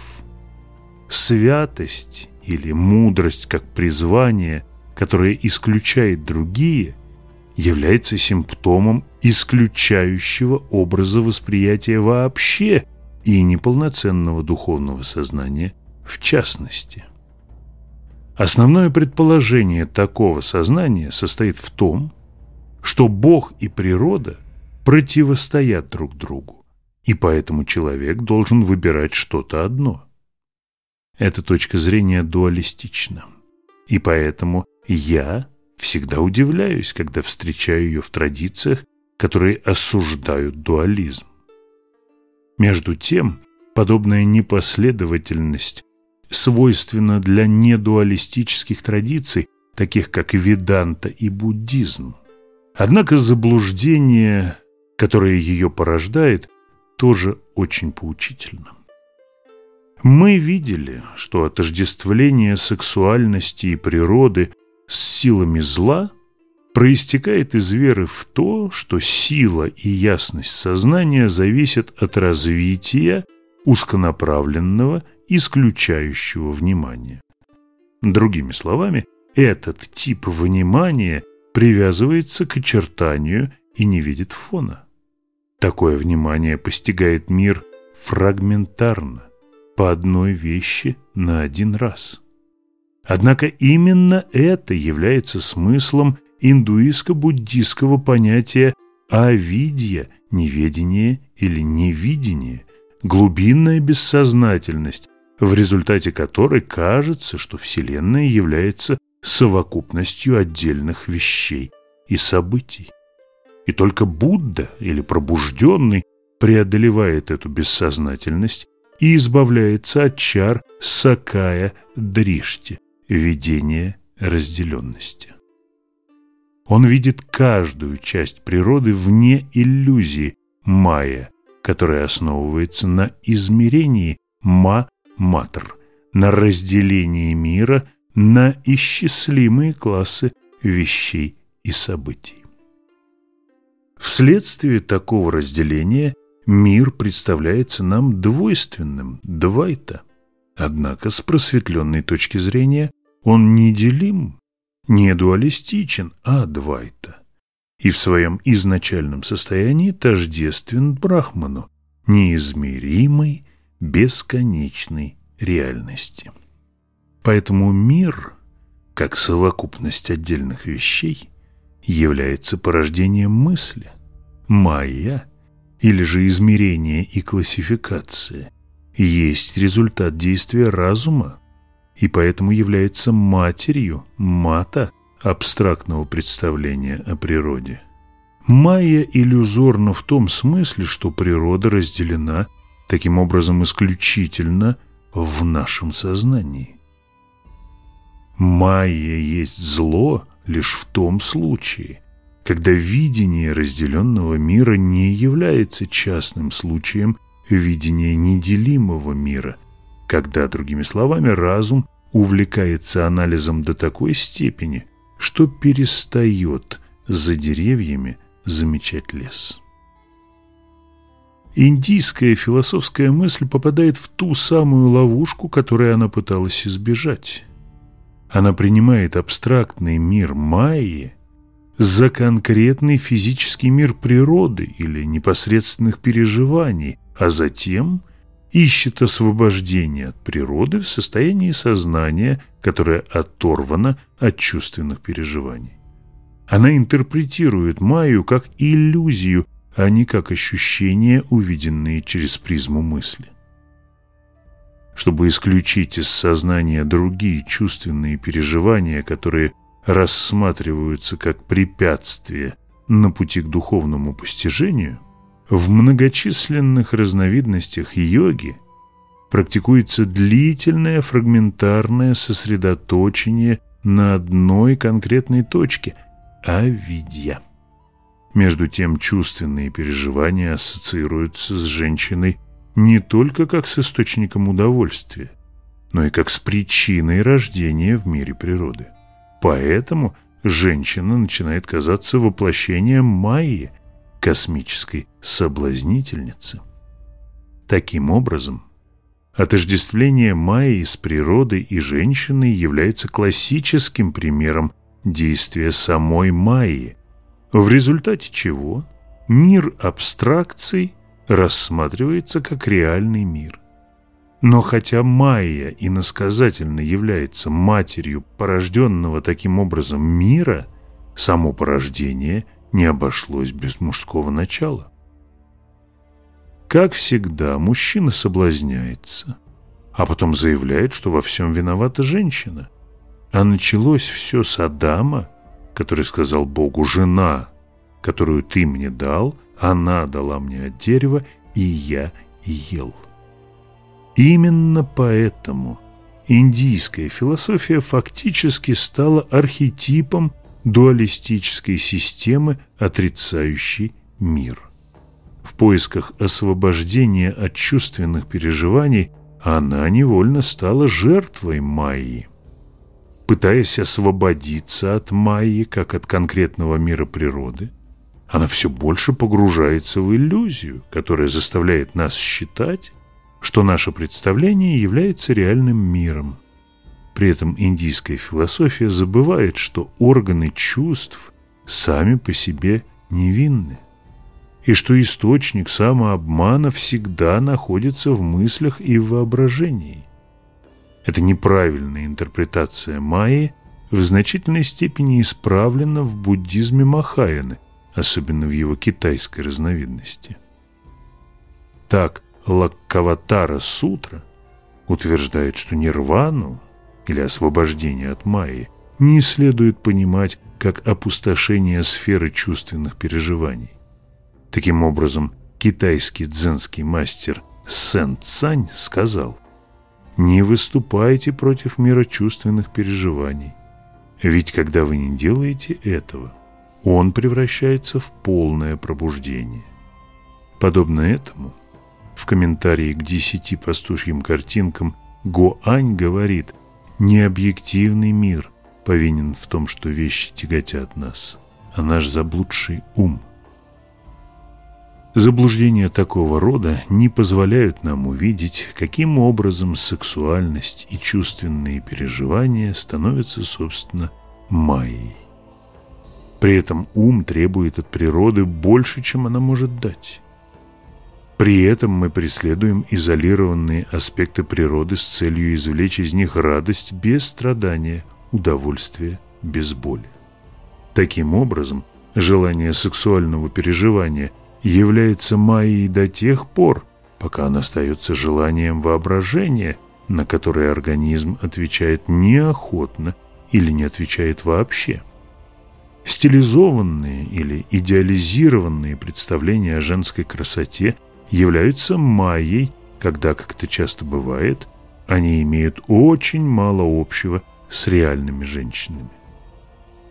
Святость или мудрость как призвание, которое исключает другие, является симптомом исключающего образа восприятия вообще и неполноценного духовного сознания в частности. Основное предположение такого сознания состоит в том, что Бог и природа противостоят друг другу, и поэтому человек должен выбирать что-то одно. Эта точка зрения дуалистична, и поэтому я всегда удивляюсь, когда встречаю ее в традициях которые осуждают дуализм. Между тем, подобная непоследовательность свойственна для недуалистических традиций, таких как веданта и буддизм. Однако заблуждение, которое ее порождает, тоже очень поучительно. Мы видели, что отождествление сексуальности и природы с силами зла – проистекает из веры в то, что сила и ясность сознания зависят от развития узконаправленного, исключающего внимания. Другими словами, этот тип внимания привязывается к очертанию и не видит фона. Такое внимание постигает мир фрагментарно, по одной вещи на один раз. Однако именно это является смыслом индуистско буддистского понятия авидия, неведение или невидение, глубинная бессознательность, в результате которой кажется, что Вселенная является совокупностью отдельных вещей и событий. И только Будда или пробужденный преодолевает эту бессознательность и избавляется от чар сакая дришти, видения разделенности. Он видит каждую часть природы вне иллюзии майя, которая основывается на измерении ма-матр, на разделении мира на исчислимые классы вещей и событий. Вследствие такого разделения мир представляется нам двойственным, двайта. Однако с просветленной точки зрения он неделим Недуалистичен а Адвайта, и в своем изначальном состоянии тождествен Брахману, неизмеримой, бесконечной реальности. Поэтому мир, как совокупность отдельных вещей, является порождением мысли, майя или же измерения и классификации, есть результат действия разума, и поэтому является матерью мата абстрактного представления о природе. Майя иллюзорна в том смысле, что природа разделена таким образом исключительно в нашем сознании. Майя есть зло лишь в том случае, когда видение разделенного мира не является частным случаем видения неделимого мира – когда другими словами разум увлекается анализом до такой степени, что перестает за деревьями замечать лес. Индийская философская мысль попадает в ту самую ловушку, которую она пыталась избежать. Она принимает абстрактный мир майи за конкретный физический мир природы или непосредственных переживаний, а затем – ищет освобождение от природы в состоянии сознания, которое оторвано от чувственных переживаний. Она интерпретирует Майю как иллюзию, а не как ощущения, увиденные через призму мысли. Чтобы исключить из сознания другие чувственные переживания, которые рассматриваются как препятствие на пути к духовному постижению – в многочисленных разновидностях йоги практикуется длительное фрагментарное сосредоточение на одной конкретной точке – авидья. Между тем чувственные переживания ассоциируются с женщиной не только как с источником удовольствия, но и как с причиной рождения в мире природы. Поэтому женщина начинает казаться воплощением майи – космической соблазнительницы. Таким образом, отождествление Майи с природой и женщиной является классическим примером действия самой Майи, в результате чего мир абстракций рассматривается как реальный мир. Но хотя Майя иносказательно является матерью порожденного таким образом мира, само порождение – не обошлось без мужского начала. Как всегда, мужчина соблазняется, а потом заявляет, что во всем виновата женщина. А началось все с Адама, который сказал Богу «Жена, которую ты мне дал, она дала мне от дерева, и я ел». Именно поэтому индийская философия фактически стала архетипом дуалистической системы, отрицающей мир. В поисках освобождения от чувственных переживаний она невольно стала жертвой Майи. Пытаясь освободиться от Майи, как от конкретного мира природы, она все больше погружается в иллюзию, которая заставляет нас считать, что наше представление является реальным миром – при этом индийская философия забывает, что органы чувств сами по себе невинны, и что источник самообмана всегда находится в мыслях и в воображении. Эта неправильная интерпретация Майи в значительной степени исправлена в буддизме Махаяны, особенно в его китайской разновидности. Так, Лаккаватара Сутра утверждает, что нирвану – для освобождения от Майи не следует понимать как опустошение сферы чувственных переживаний. Таким образом, китайский дзенский мастер Сэн Цань сказал, «Не выступайте против мира чувственных переживаний, ведь когда вы не делаете этого, он превращается в полное пробуждение». Подобно этому, в комментарии к десяти пастушьим картинкам Гоань говорит, Необъективный мир повинен в том, что вещи тяготят нас, а наш заблудший ум. Заблуждения такого рода не позволяют нам увидеть, каким образом сексуальность и чувственные переживания становятся, собственно, майей. При этом ум требует от природы больше, чем она может дать. При этом мы преследуем изолированные аспекты природы с целью извлечь из них радость без страдания, удовольствие без боли. Таким образом, желание сексуального переживания является майей до тех пор, пока она остается желанием воображения, на которое организм отвечает неохотно или не отвечает вообще. Стилизованные или идеализированные представления о женской красоте – являются майей, когда, как это часто бывает, они имеют очень мало общего с реальными женщинами.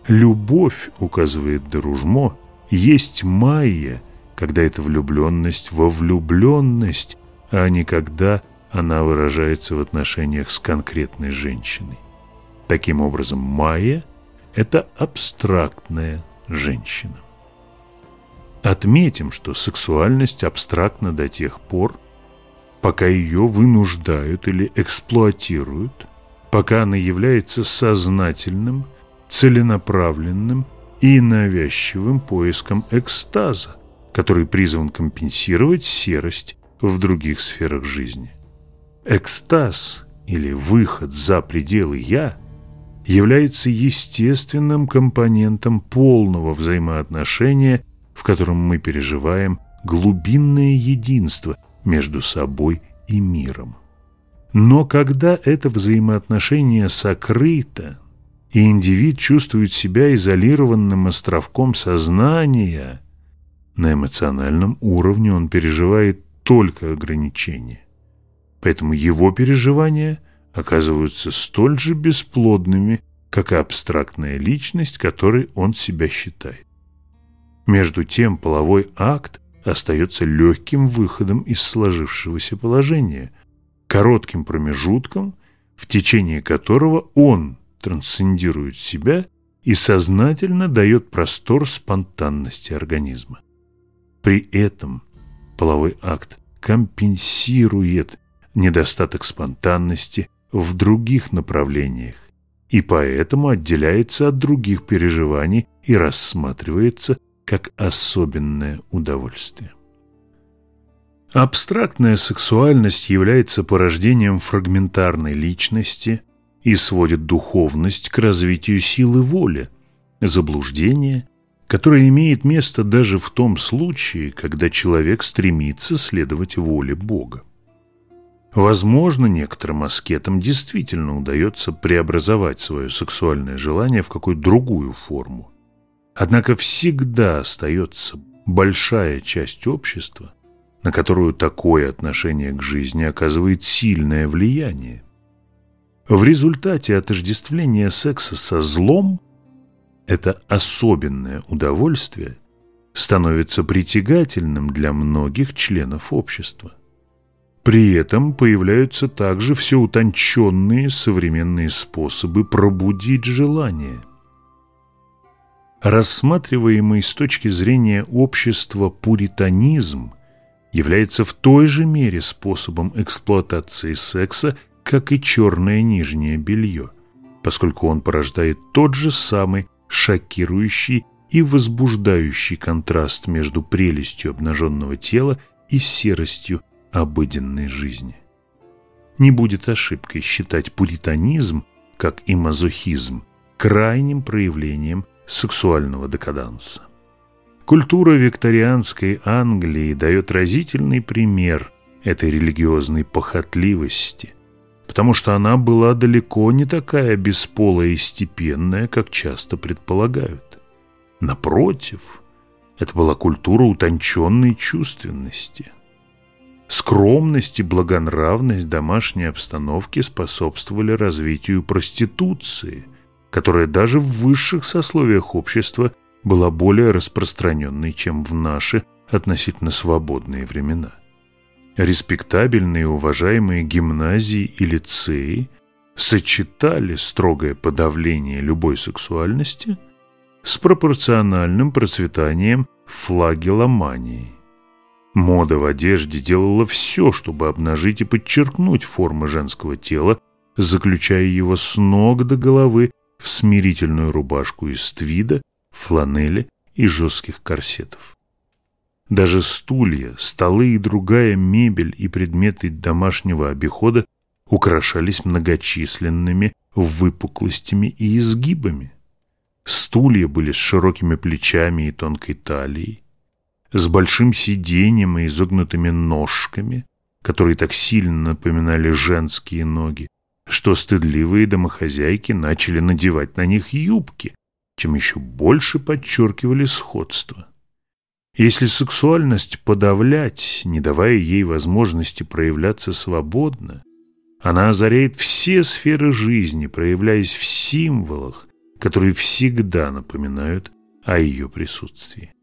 Любовь, указывает Дружмо, есть майя, когда это влюбленность во влюбленность, а не когда она выражается в отношениях с конкретной женщиной. Таким образом, майя – это абстрактная женщина. Отметим, что сексуальность абстрактна до тех пор, пока ее вынуждают или эксплуатируют, пока она является сознательным, целенаправленным и навязчивым поиском экстаза, который призван компенсировать серость в других сферах жизни. Экстаз или выход за пределы «я» является естественным компонентом полного взаимоотношения – в котором мы переживаем глубинное единство между собой и миром. Но когда это взаимоотношение сокрыто, и индивид чувствует себя изолированным островком сознания, на эмоциональном уровне он переживает только ограничения. Поэтому его переживания оказываются столь же бесплодными, как и абстрактная личность, которой он себя считает. Между тем половой акт остается легким выходом из сложившегося положения, коротким промежутком, в течение которого он трансцендирует себя и сознательно дает простор спонтанности организма. При этом половой акт компенсирует недостаток спонтанности в других направлениях и поэтому отделяется от других переживаний и рассматривается как особенное удовольствие. Абстрактная сексуальность является порождением фрагментарной личности и сводит духовность к развитию силы воли, заблуждение, которое имеет место даже в том случае, когда человек стремится следовать воле Бога. Возможно, некоторым аскетам действительно удается преобразовать свое сексуальное желание в какую-то другую форму – Однако всегда остается большая часть общества, на которую такое отношение к жизни оказывает сильное влияние. В результате отождествления секса со злом это особенное удовольствие становится притягательным для многих членов общества. При этом появляются также все утонченные современные способы пробудить желание – Рассматриваемый с точки зрения общества пуританизм является в той же мере способом эксплуатации секса, как и черное нижнее белье, поскольку он порождает тот же самый шокирующий и возбуждающий контраст между прелестью обнаженного тела и серостью обыденной жизни. Не будет ошибкой считать пуританизм, как и мазохизм, крайним проявлением – сексуального декаданса. Культура викторианской Англии дает разительный пример этой религиозной похотливости, потому что она была далеко не такая бесполая и степенная, как часто предполагают. Напротив, это была культура утонченной чувственности – Скромность и благонравность домашней обстановки способствовали развитию проституции, которая даже в высших сословиях общества была более распространенной, чем в наши относительно свободные времена. Респектабельные и уважаемые гимназии и лицеи сочетали строгое подавление любой сексуальности с пропорциональным процветанием флагеломании. Мода в одежде делала все, чтобы обнажить и подчеркнуть формы женского тела, заключая его с ног до головы в смирительную рубашку из твида, фланели и жестких корсетов. Даже стулья, столы и другая мебель и предметы домашнего обихода украшались многочисленными выпуклостями и изгибами. Стулья были с широкими плечами и тонкой талией, с большим сиденьем и изогнутыми ножками, которые так сильно напоминали женские ноги, что стыдливые домохозяйки начали надевать на них юбки, чем еще больше подчеркивали сходство. Если сексуальность подавлять, не давая ей возможности проявляться свободно, она озаряет все сферы жизни, проявляясь в символах, которые всегда напоминают о ее присутствии.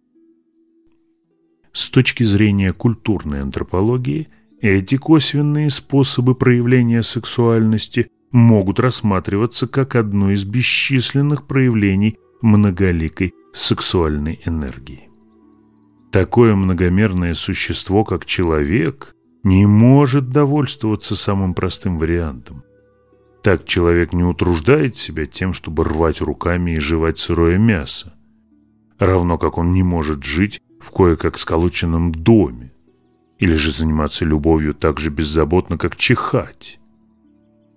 С точки зрения культурной антропологии – эти косвенные способы проявления сексуальности могут рассматриваться как одно из бесчисленных проявлений многоликой сексуальной энергии. Такое многомерное существо, как человек, не может довольствоваться самым простым вариантом. Так человек не утруждает себя тем, чтобы рвать руками и жевать сырое мясо, равно как он не может жить в кое-как сколоченном доме, или же заниматься любовью так же беззаботно, как чихать.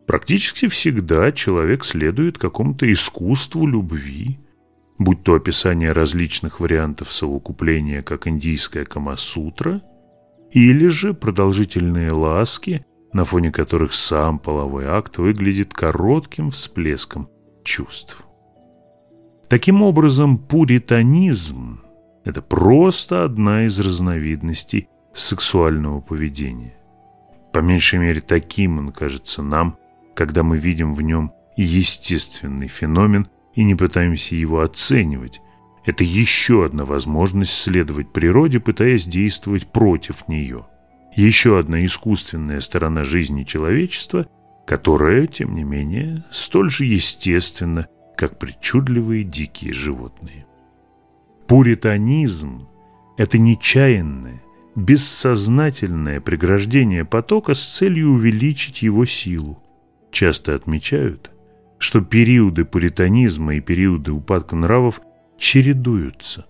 Практически всегда человек следует какому-то искусству любви, будь то описание различных вариантов совокупления, как индийская камасутра, или же продолжительные ласки, на фоне которых сам половой акт выглядит коротким всплеском чувств. Таким образом, пуританизм – это просто одна из разновидностей сексуального поведения. По меньшей мере таким он кажется нам, когда мы видим в нем естественный феномен и не пытаемся его оценивать. Это еще одна возможность следовать природе, пытаясь действовать против нее. Еще одна искусственная сторона жизни человечества, которая, тем не менее, столь же естественна, как причудливые дикие животные. Пуританизм – это нечаянное, бессознательное преграждение потока с целью увеличить его силу. Часто отмечают, что периоды пуританизма и периоды упадка нравов чередуются,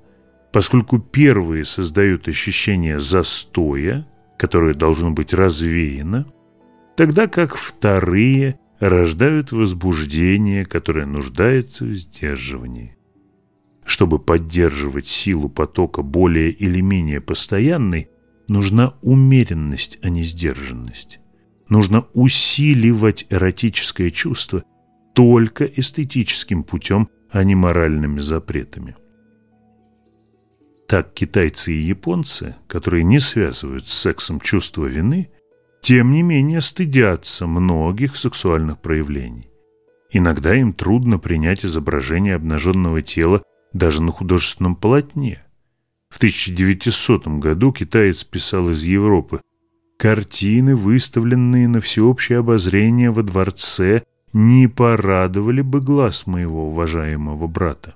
поскольку первые создают ощущение застоя, которое должно быть развеяно, тогда как вторые рождают возбуждение, которое нуждается в сдерживании. Чтобы поддерживать силу потока более или менее постоянной, нужна умеренность, а не сдержанность. Нужно усиливать эротическое чувство только эстетическим путем, а не моральными запретами. Так китайцы и японцы, которые не связывают с сексом чувство вины, тем не менее стыдятся многих сексуальных проявлений. Иногда им трудно принять изображение обнаженного тела даже на художественном полотне – в 1900 году китаец писал из Европы «Картины, выставленные на всеобщее обозрение во дворце, не порадовали бы глаз моего уважаемого брата.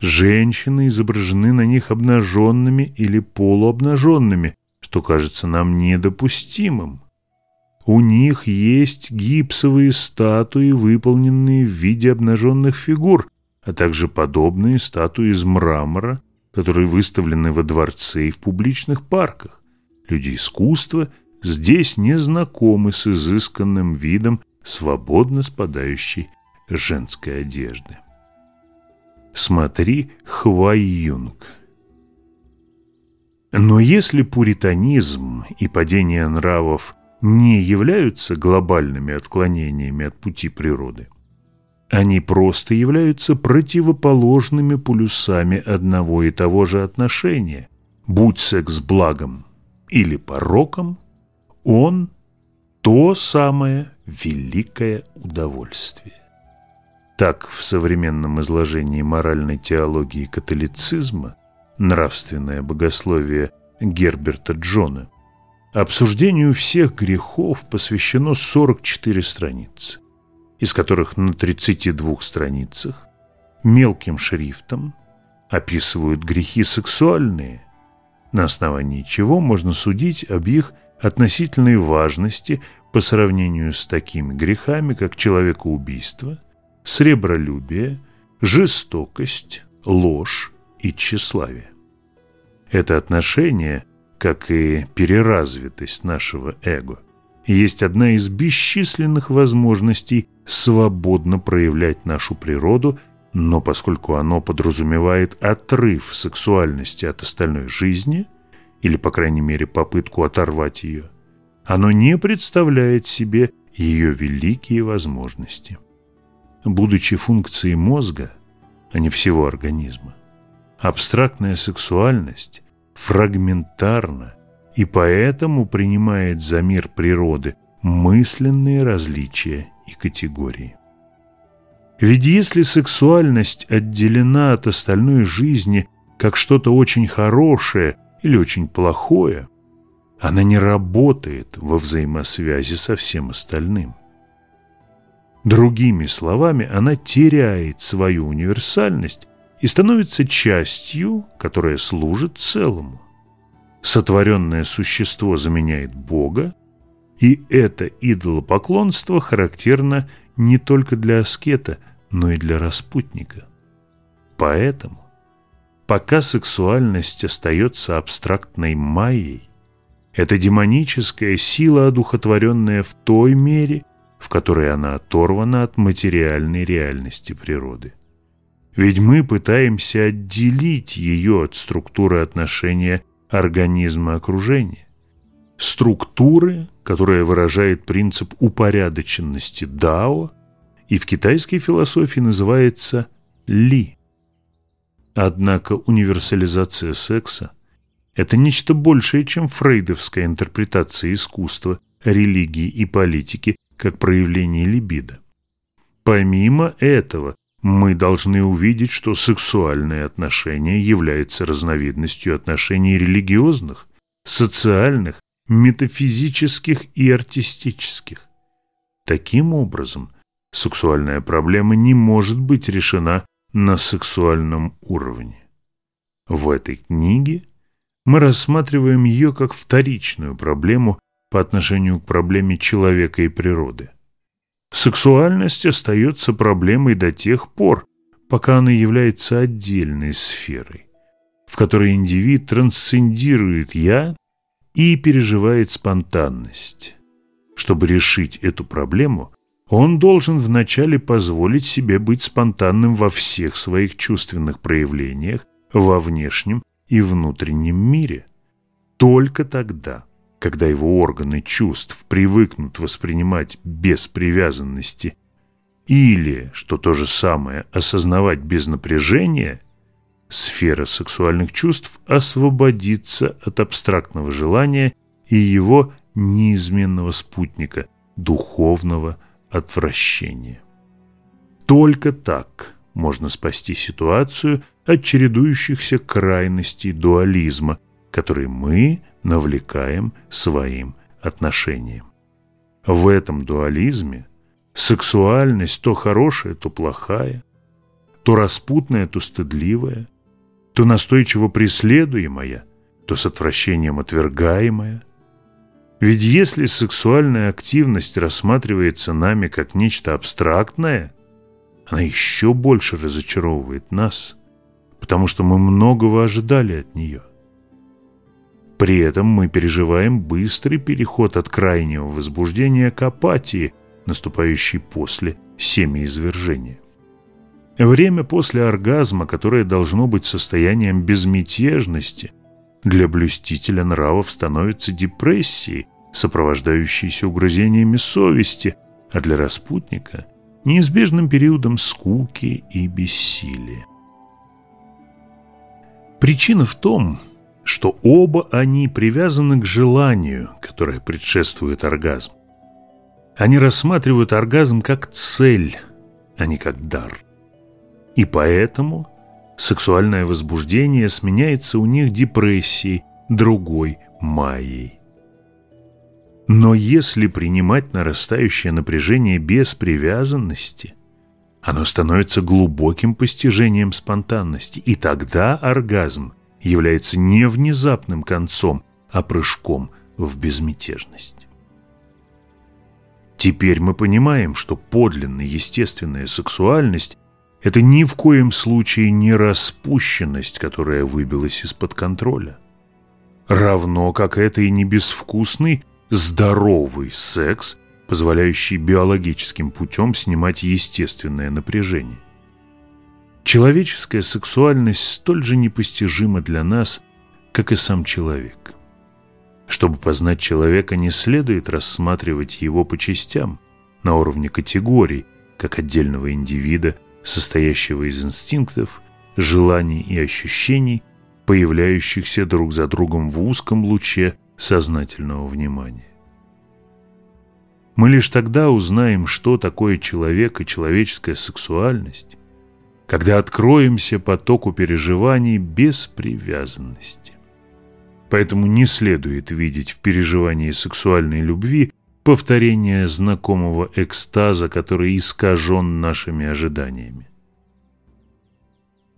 Женщины изображены на них обнаженными или полуобнаженными, что кажется нам недопустимым. У них есть гипсовые статуи, выполненные в виде обнаженных фигур, а также подобные статуи из мрамора, которые выставлены во дворце и в публичных парках. Люди искусства здесь не знакомы с изысканным видом свободно спадающей женской одежды. Смотри Хвайюнг. Но если пуританизм и падение нравов не являются глобальными отклонениями от пути природы – они просто являются противоположными полюсами одного и того же отношения. Будь секс благом или пороком, он – то самое великое удовольствие. Так в современном изложении моральной теологии католицизма нравственное богословие Герберта Джона обсуждению всех грехов посвящено 44 страницы из которых на 32 страницах мелким шрифтом описывают грехи сексуальные, на основании чего можно судить об их относительной важности по сравнению с такими грехами, как человекоубийство, сребролюбие, жестокость, ложь и тщеславие. Это отношение, как и переразвитость нашего эго, есть одна из бесчисленных возможностей свободно проявлять нашу природу, но поскольку оно подразумевает отрыв сексуальности от остальной жизни, или, по крайней мере, попытку оторвать ее, оно не представляет себе ее великие возможности. Будучи функцией мозга, а не всего организма, абстрактная сексуальность фрагментарна и поэтому принимает за мир природы мысленные различия и категории. Ведь если сексуальность отделена от остальной жизни как что-то очень хорошее или очень плохое, она не работает во взаимосвязи со всем остальным. Другими словами, она теряет свою универсальность и становится частью, которая служит целому сотворенное существо заменяет Бога, и это идолопоклонство характерно не только для аскета, но и для распутника. Поэтому, пока сексуальность остается абстрактной майей, это демоническая сила, одухотворенная в той мере, в которой она оторвана от материальной реальности природы. Ведь мы пытаемся отделить ее от структуры отношения – организма окружения, структуры, которая выражает принцип упорядоченности Дао и в китайской философии называется Ли. Однако универсализация секса – это нечто большее, чем фрейдовская интерпретация искусства, религии и политики как проявление либидо. Помимо этого, мы должны увидеть, что сексуальные отношения являются разновидностью отношений религиозных, социальных, метафизических и артистических. Таким образом, сексуальная проблема не может быть решена на сексуальном уровне. В этой книге мы рассматриваем ее как вторичную проблему по отношению к проблеме человека и природы. Сексуальность остается проблемой до тех пор, пока она является отдельной сферой, в которой индивид трансцендирует «я» и переживает спонтанность. Чтобы решить эту проблему, он должен вначале позволить себе быть спонтанным во всех своих чувственных проявлениях во внешнем и внутреннем мире. Только тогда – когда его органы чувств привыкнут воспринимать без привязанности или, что то же самое, осознавать без напряжения, сфера сексуальных чувств освободится от абстрактного желания и его неизменного спутника – духовного отвращения. Только так можно спасти ситуацию от чередующихся крайностей дуализма – который мы навлекаем своим отношением. В этом дуализме сексуальность то хорошая, то плохая, то распутная, то стыдливая, то настойчиво преследуемая, то с отвращением отвергаемая. Ведь если сексуальная активность рассматривается нами как нечто абстрактное, она еще больше разочаровывает нас, потому что мы многого ожидали от нее – при этом мы переживаем быстрый переход от крайнего возбуждения к апатии, наступающей после семиизвержения. Время после оргазма, которое должно быть состоянием безмятежности, для блюстителя нравов становится депрессией, сопровождающейся угрызениями совести, а для распутника – неизбежным периодом скуки и бессилия. Причина в том, что оба они привязаны к желанию, которое предшествует оргазм. Они рассматривают оргазм как цель, а не как дар. И поэтому сексуальное возбуждение сменяется у них депрессией, другой майей. Но если принимать нарастающее напряжение без привязанности, оно становится глубоким постижением спонтанности, и тогда оргазм является не внезапным концом, а прыжком в безмятежность. Теперь мы понимаем, что подлинная естественная сексуальность – это ни в коем случае не распущенность, которая выбилась из-под контроля. Равно как это и не безвкусный, здоровый секс, позволяющий биологическим путем снимать естественное напряжение. Человеческая сексуальность столь же непостижима для нас, как и сам человек. Чтобы познать человека, не следует рассматривать его по частям, на уровне категорий, как отдельного индивида, состоящего из инстинктов, желаний и ощущений, появляющихся друг за другом в узком луче сознательного внимания. Мы лишь тогда узнаем, что такое человек и человеческая сексуальность, когда откроемся потоку переживаний без привязанности. Поэтому не следует видеть в переживании сексуальной любви повторение знакомого экстаза, который искажен нашими ожиданиями.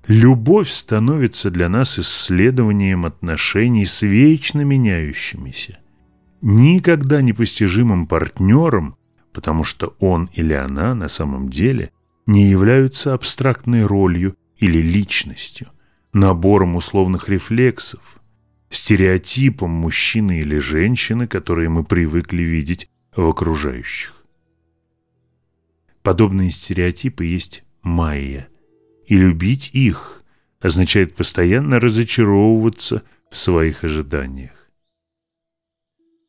Любовь становится для нас исследованием отношений с вечно меняющимися, никогда непостижимым партнером, потому что он или она на самом деле не являются абстрактной ролью или личностью, набором условных рефлексов, стереотипом мужчины или женщины, которые мы привыкли видеть в окружающих. Подобные стереотипы есть майя, и любить их означает постоянно разочаровываться в своих ожиданиях.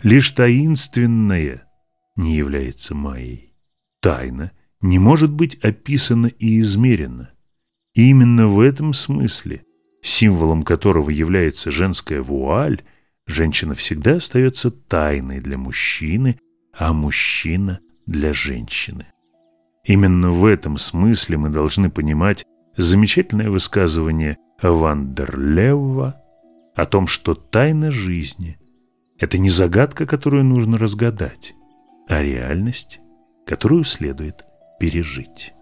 Лишь таинственное не является майей. Тайна не может быть описано и измерено. И именно в этом смысле, символом которого является женская вуаль, женщина всегда остается тайной для мужчины, а мужчина для женщины. Именно в этом смысле мы должны понимать замечательное высказывание Вандерлева о том, что тайна жизни – это не загадка, которую нужно разгадать, а реальность, которую следует пережить.